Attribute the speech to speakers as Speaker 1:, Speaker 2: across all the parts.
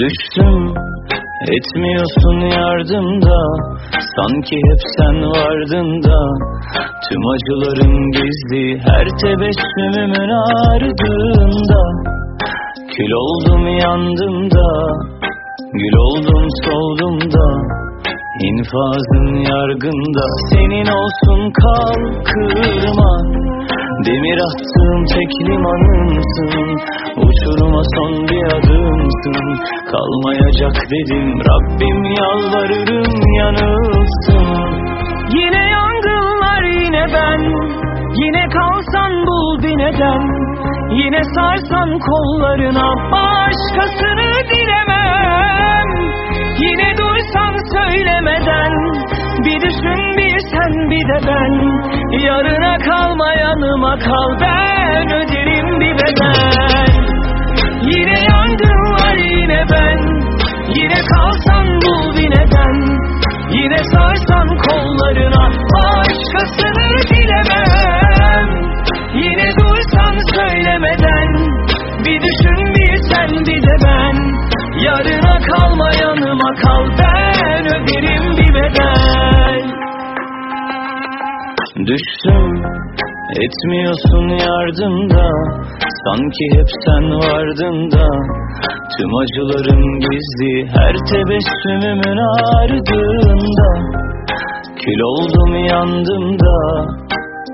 Speaker 1: Düştüm etmiyorsun yardımda. Sanki hep sen vardın da. Tüm acılarım gizli her tebessümümün ardında. Kül oldum yandım da. Gül oldum soldum da. İnfazın yargında. Senin olsun kalkırma Demir attığım tek limanımsın. Uçuruma son bir adımsın. Kalmayacak dedim Rabbim yalvarırım yanılsın.
Speaker 2: Yine yangınlar yine ben. Yine kalsan bul bir neden. Yine sarsan kollarına Başkasını dilemem Yine duysan söylemeden Bir düşün bir sen bir de ben. Yarına kalma yanıma kal Ben öderim bir bedel. Yine yangınlar yine ben. Yine kalsan bul bir neden. Yine sarsan kollarına Başkasını dilemem Yine duysan söylemeden Bir düşün bir sen bir de ben. Yarına kalma yanıma kal Ben öderim bir bedel.
Speaker 1: Düştüm etmiyorsun yardımda Sanki hep sen vardın da. Tüm acılarım gizli her tebessümümün ardında. Kül oldum yandım da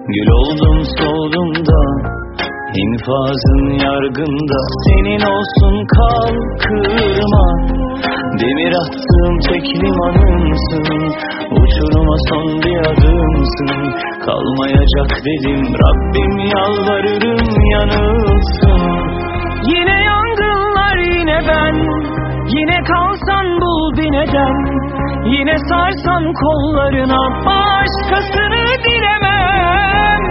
Speaker 1: Gül oldum soldum da. İnfazın yargında Senin olsun kalkırma Demir attığım tek limanımsın Kalmayacak dedim Rabbim yalvarırım yanılsın.
Speaker 2: Yine yangınlar yine ben. Yine kalsan bul bir neden Yine sarsan kollarına Başkasını dilemem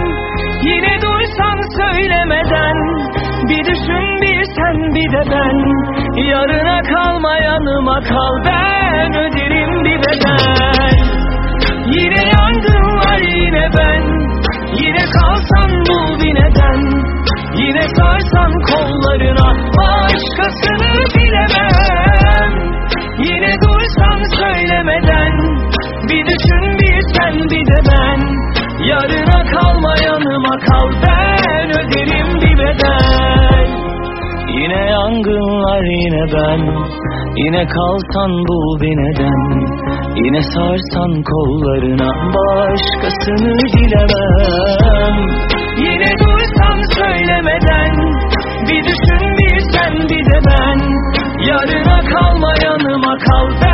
Speaker 2: Yine duysan söylemeden Bir düşün bir sen bir de ben. Yarına kalma yanıma kal Ben öderim bir bedel. Yine yine ben. Yine kalsan bul bir neden. Yine sarsan kollarına Başkasını dilemem Yine duysan söylemeden Bir düşün bir sen bir de ben. Yarına kalma yanıma kal Ben öderim bir bedel.
Speaker 1: Yine yangınlar yine ben Yine kalsan bul bir neden? Yine sarsan kollarına Başkasını dilemem
Speaker 2: Yine duysan söylemeden Bir düşün bir sen bir de ben. Yarına kalma yanıma kal